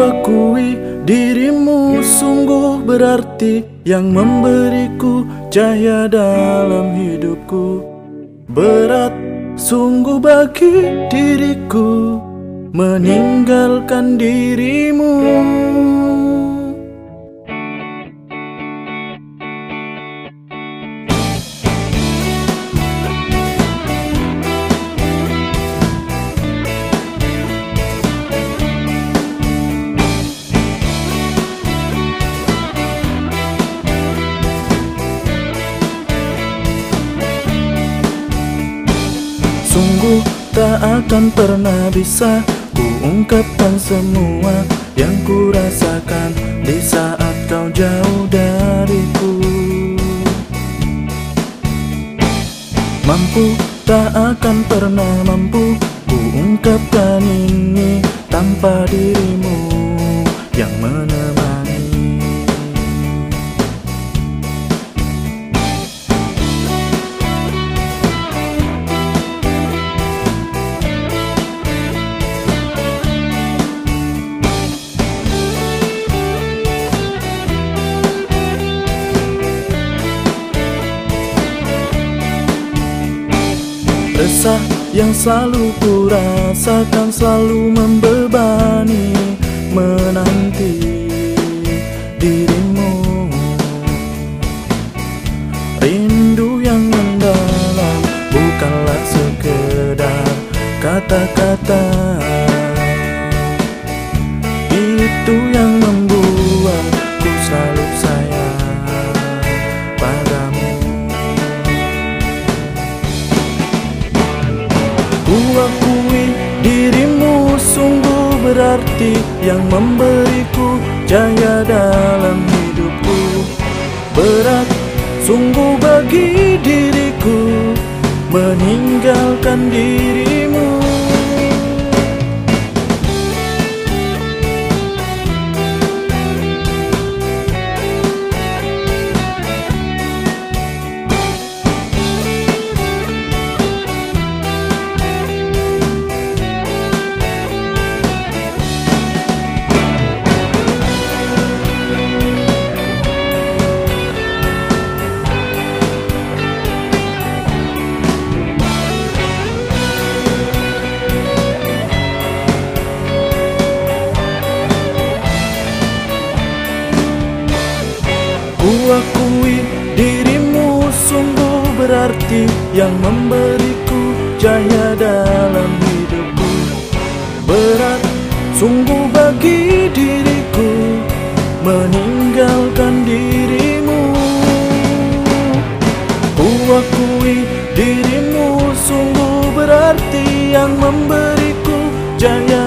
akui dirimu sungguh berarti Yang memberiku cahaya dalam hidupku. Berat sungguh bagi diriku Meninggalkan dirimu Sungguh tak akan pernah bisa Ku ungkapkan semua yang ku rasakan Di saat kau jauh dariku. Mampu tak akan pernah mampu Ku ungkapkan ini tanpa dirimu Resah yang selalu ku rasakan selalu membebani Menanti dirimu. Rindu yang mendalam bukanlah sekedar kata-kata dirimu sungguh berarti Yang memberiku cahaya dalam hidupku. Berat sungguh bagi diriku Meninggalkan dirimu Ku akui dirimu sungguh berarti Yang memberiku cahaya dalam hidupku. Berat sungguh bagi diriku Meninggalkan dirimu. Ku akui dirimu sungguh berarti Yang memberiku hidupku